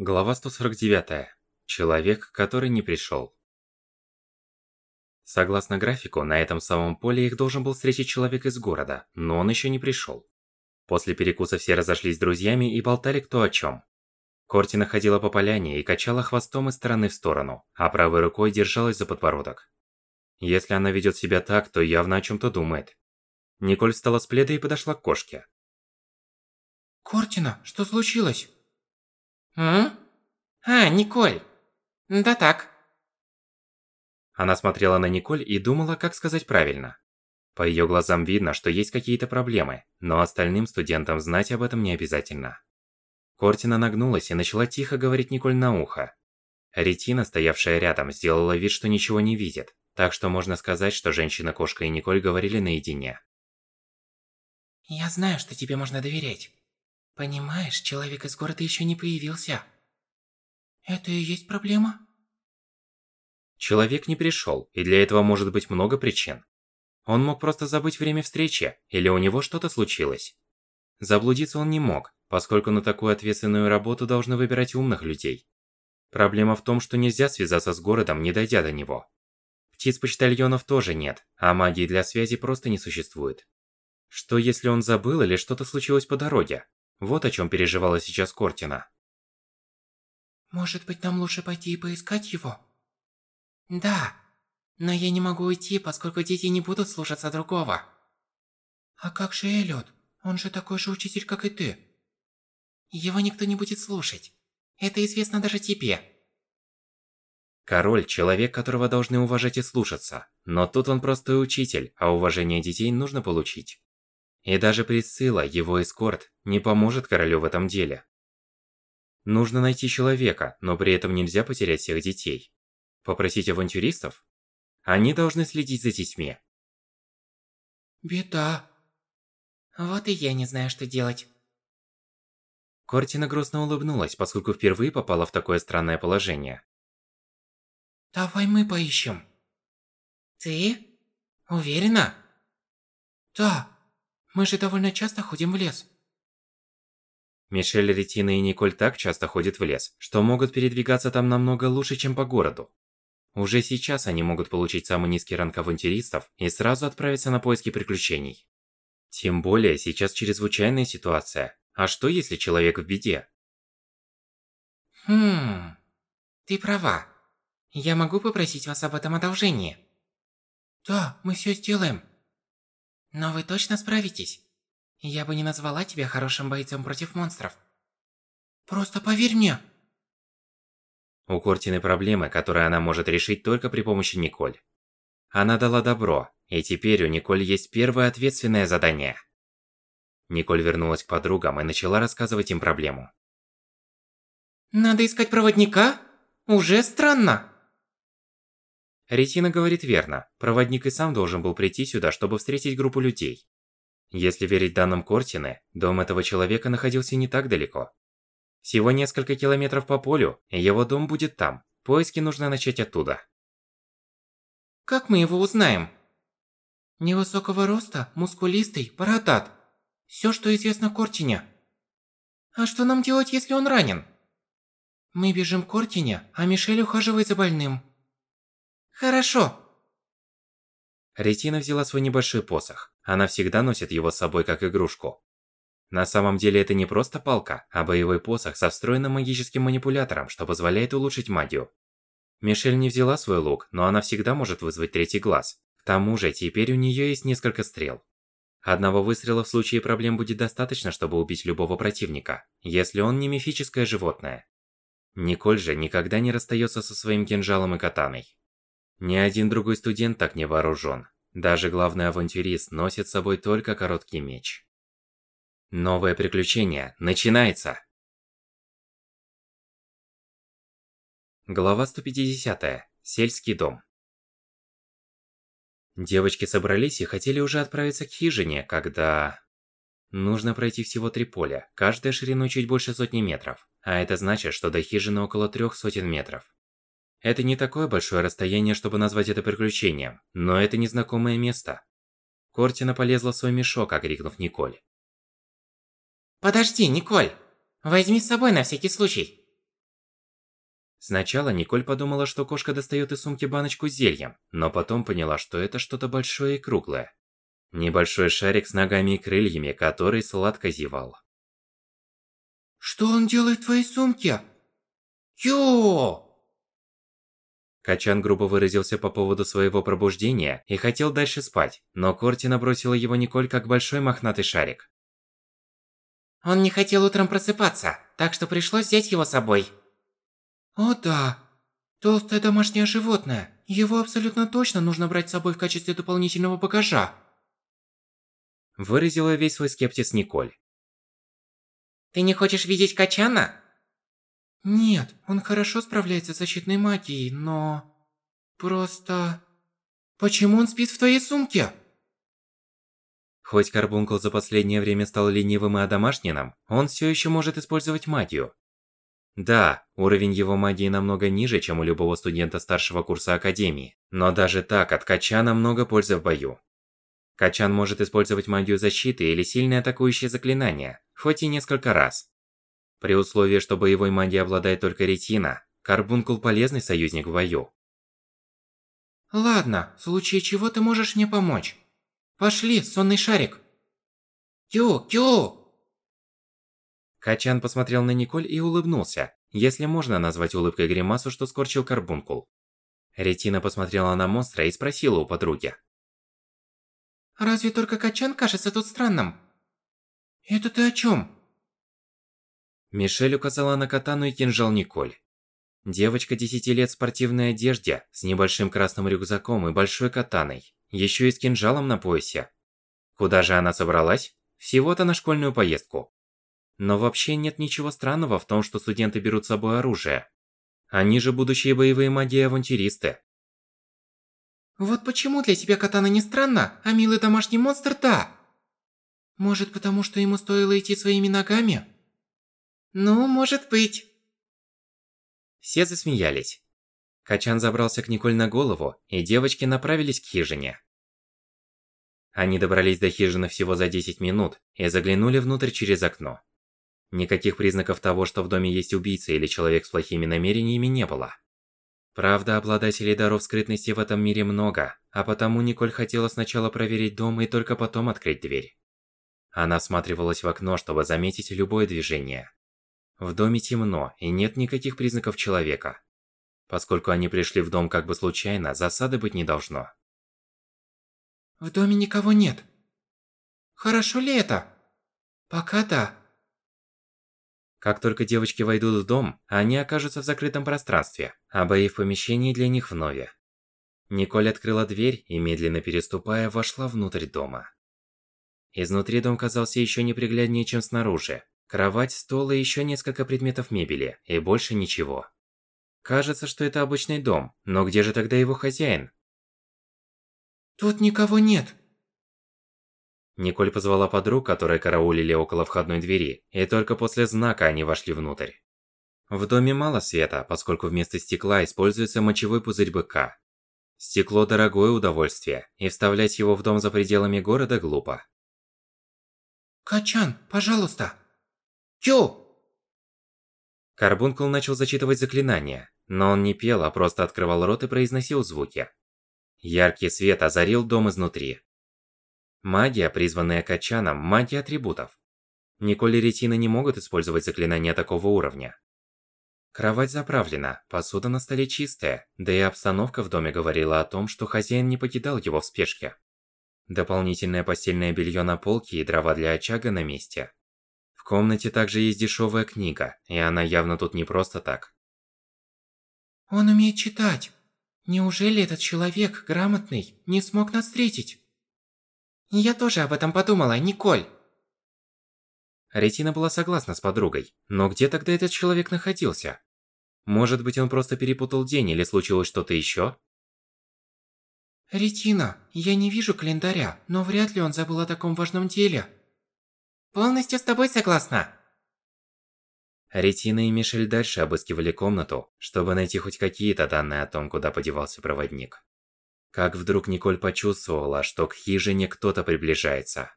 Глава 149. Человек, который не пришел. Согласно графику, на этом самом поле их должен был встретить человек из города, но он еще не пришел. После перекуса все разошлись с друзьями и болтали кто о чем. Кортина ходила по поляне и качала хвостом из стороны в сторону, а правой рукой держалась за подбородок. Если она ведет себя так, то явно о чем-то думает. Николь встала с пледа и подошла к кошке. Кортина, что случилось? М? А, Николь. Да так. Она смотрела на Николь и думала, как сказать правильно. По ее глазам видно, что есть какие-то проблемы, но остальным студентам знать об этом не обязательно. Кортина нагнулась и начала тихо говорить Николь на ухо. Ретина, стоявшая рядом, сделала вид, что ничего не видит, так что можно сказать, что женщина-кошка и Николь говорили наедине. Я знаю, что тебе можно доверять. Понимаешь, человек из города еще не появился. Это и есть проблема? Человек не пришел, и для этого может быть много причин. Он мог просто забыть время встречи, или у него что-то случилось. Заблудиться он не мог, поскольку на такую ответственную работу должны выбирать умных людей. Проблема в том, что нельзя связаться с городом, не дойдя до него. Птиц-почтальонов тоже нет, а магии для связи просто не существует. Что если он забыл или что-то случилось по дороге? Вот о чем переживала сейчас Кортина. Может быть, нам лучше пойти и поискать его? Да, но я не могу уйти, поскольку дети не будут слушаться другого. А как же Эллиот? Он же такой же учитель, как и ты. Его никто не будет слушать. Это известно даже тебе. Король – человек, которого должны уважать и слушаться. Но тут он простой учитель, а уважение детей нужно получить. И даже Присцилла, его эскорт, не поможет королю в этом деле. Нужно найти человека, но при этом нельзя потерять всех детей. Попросить авантюристов? Они должны следить за детьми. Беда. Вот и я не знаю, что делать. Кортина грустно улыбнулась, поскольку впервые попала в такое странное положение. Давай мы поищем. Ты? Уверена? Да. Мы же довольно часто ходим в лес. Мишель, Ретина и Николь так часто ходят в лес, что могут передвигаться там намного лучше, чем по городу. Уже сейчас они могут получить самый низкий ранг авантюристов и сразу отправиться на поиски приключений. Тем более, сейчас чрезвычайная ситуация. А что, если человек в беде? Хм... Ты права. Я могу попросить вас об этом одолжении? Да, мы все сделаем. Но вы точно справитесь? Я бы не назвала тебя хорошим бойцом против монстров. Просто поверь мне. У Кортины проблемы, которые она может решить только при помощи Николь. Она дала добро, и теперь у Николь есть первое ответственное задание. Николь вернулась к подругам и начала рассказывать им проблему. Надо искать проводника? Уже странно. Ретина говорит верно. Проводник и сам должен был прийти сюда, чтобы встретить группу людей. Если верить данным Кортины, дом этого человека находился не так далеко. Всего несколько километров по полю, и его дом будет там. Поиски нужно начать оттуда. Как мы его узнаем? Невысокого роста, мускулистый, бородат. Все, что известно Кортине. А что нам делать, если он ранен? Мы бежим к Кортине, а Мишель ухаживает за больным. Хорошо. Ретина взяла свой небольшой посох. Она всегда носит его с собой как игрушку. На самом деле это не просто палка, а боевой посох со встроенным магическим манипулятором, что позволяет улучшить магию. Мишель не взяла свой лук, но она всегда может вызвать третий глаз. К тому же, теперь у нее есть несколько стрел. Одного выстрела в случае проблем будет достаточно, чтобы убить любого противника, если он не мифическое животное. Николь же никогда не расстается со своим кинжалом и катаной. Ни один другой студент так не вооружен. Даже главный авантюрист носит с собой только короткий меч. Новое приключение начинается! Глава 150. Сельский дом. Девочки собрались и хотели уже отправиться к хижине, когда... Нужно пройти всего три поля, каждая шириной чуть больше сотни метров. А это значит, что до хижины около трех сотен метров. Это не такое большое расстояние, чтобы назвать это приключением, но это незнакомое место. Кортина полезла в свой мешок, окрикнув Николь. Подожди, Николь! Возьми с собой на всякий случай. Сначала Николь подумала, что кошка достает из сумки баночку с зельем, но потом поняла, что это что-то большое и круглое. Небольшой шарик с ногами и крыльями, который сладко зевал. Что он делает в твоей сумке? Ё! Качан грубо выразился по поводу своего пробуждения и хотел дальше спать, но Корти набросила его Николь как большой мохнатый шарик. Он не хотел утром просыпаться, так что пришлось взять его с собой. О да, толстое домашнее животное. Его абсолютно точно нужно брать с собой в качестве дополнительного багажа. Выразила весь свой скепсис Николь. Ты не хочешь видеть Качана? Нет, он хорошо справляется с защитной магией, но... Просто... Почему он спит в твоей сумке? Хоть Карбункл за последнее время стал ленивым и одомашненным, он все еще может использовать магию. Да, уровень его магии намного ниже, чем у любого студента старшего курса Академии, но даже так от Качана много пользы в бою. Качан может использовать магию защиты или сильные атакующие заклинания, хоть и несколько раз. При условии, что боевой магией обладает только Ретина, Карбункул полезный союзник в бою. Ладно, в случае чего ты можешь мне помочь. Пошли, сонный шарик. Кю, кю! Качан посмотрел на Николь и улыбнулся, если можно назвать улыбкой гримасу, что скорчил Карбункул. Ретина посмотрела на монстра и спросила у подруги. Разве только Качан кажется тут странным? Это ты о чем? Мишель указала на катану и кинжал Николь. Девочка 10 лет в спортивной одежде, с небольшим красным рюкзаком и большой катаной, еще и с кинжалом на поясе. Куда же она собралась? Всего-то на школьную поездку. Но вообще нет ничего странного в том, что студенты берут с собой оружие. Они же будущие боевые маги и авантюристы. Вот почему для тебя катана не странно, а милый домашний монстр – да. Может, потому что ему стоило идти своими ногами? Ну, может быть. Все засмеялись. Качан забрался к Николь на голову, и девочки направились к хижине. Они добрались до хижины всего за 10 минут и заглянули внутрь через окно. Никаких признаков того, что в доме есть убийца или человек с плохими намерениями не было. Правда, обладателей даров скрытности в этом мире много, а потому Николь хотела сначала проверить дом и только потом открыть дверь. Она осматривалась в окно, чтобы заметить любое движение. В доме темно, и нет никаких признаков человека. Поскольку они пришли в дом как бы случайно, засады быть не должно. В доме никого нет. Хорошо ли это? Пока да. Как только девочки войдут в дом, они окажутся в закрытом пространстве, а бои в помещении для них вновь. Николь открыла дверь и, медленно переступая, вошла внутрь дома. Изнутри дом казался еще непригляднее, чем снаружи. Кровать, стол и еще несколько предметов мебели, и больше ничего. Кажется, что это обычный дом, но где же тогда его хозяин? Тут никого нет. Николь позвала подруг, которые караулили около входной двери, и только после знака они вошли внутрь. В доме мало света, поскольку вместо стекла используется мочевой пузырь быка. Стекло – дорогое удовольствие, и вставлять его в дом за пределами города глупо. Качан, пожалуйста. Кю! Карбункул начал зачитывать заклинания, но он не пел, а просто открывал рот и произносил звуки. Яркий свет озарил дом изнутри. Магия, призванная Качаном, магия атрибутов. Николь и Ретина не могут использовать заклинания такого уровня. Кровать заправлена, посуда на столе чистая, да и обстановка в доме говорила о том, что хозяин не покидал его в спешке. Дополнительное постельное белье на полке и дрова для очага на месте. В комнате также есть дешевая книга, и она явно тут не просто так. Он умеет читать. Неужели этот человек, грамотный, не смог нас встретить? Я тоже об этом подумала, Николь. Ретина была согласна с подругой, но где тогда этот человек находился? Может быть, он просто перепутал день или случилось что-то еще? Ретина, я не вижу календаря, но вряд ли он забыл о таком важном деле. Полностью с тобой согласна. Ретина и Мишель дальше обыскивали комнату, чтобы найти хоть какие-то данные о том, куда подевался проводник. Как вдруг Николь почувствовала, что к хижине кто-то приближается.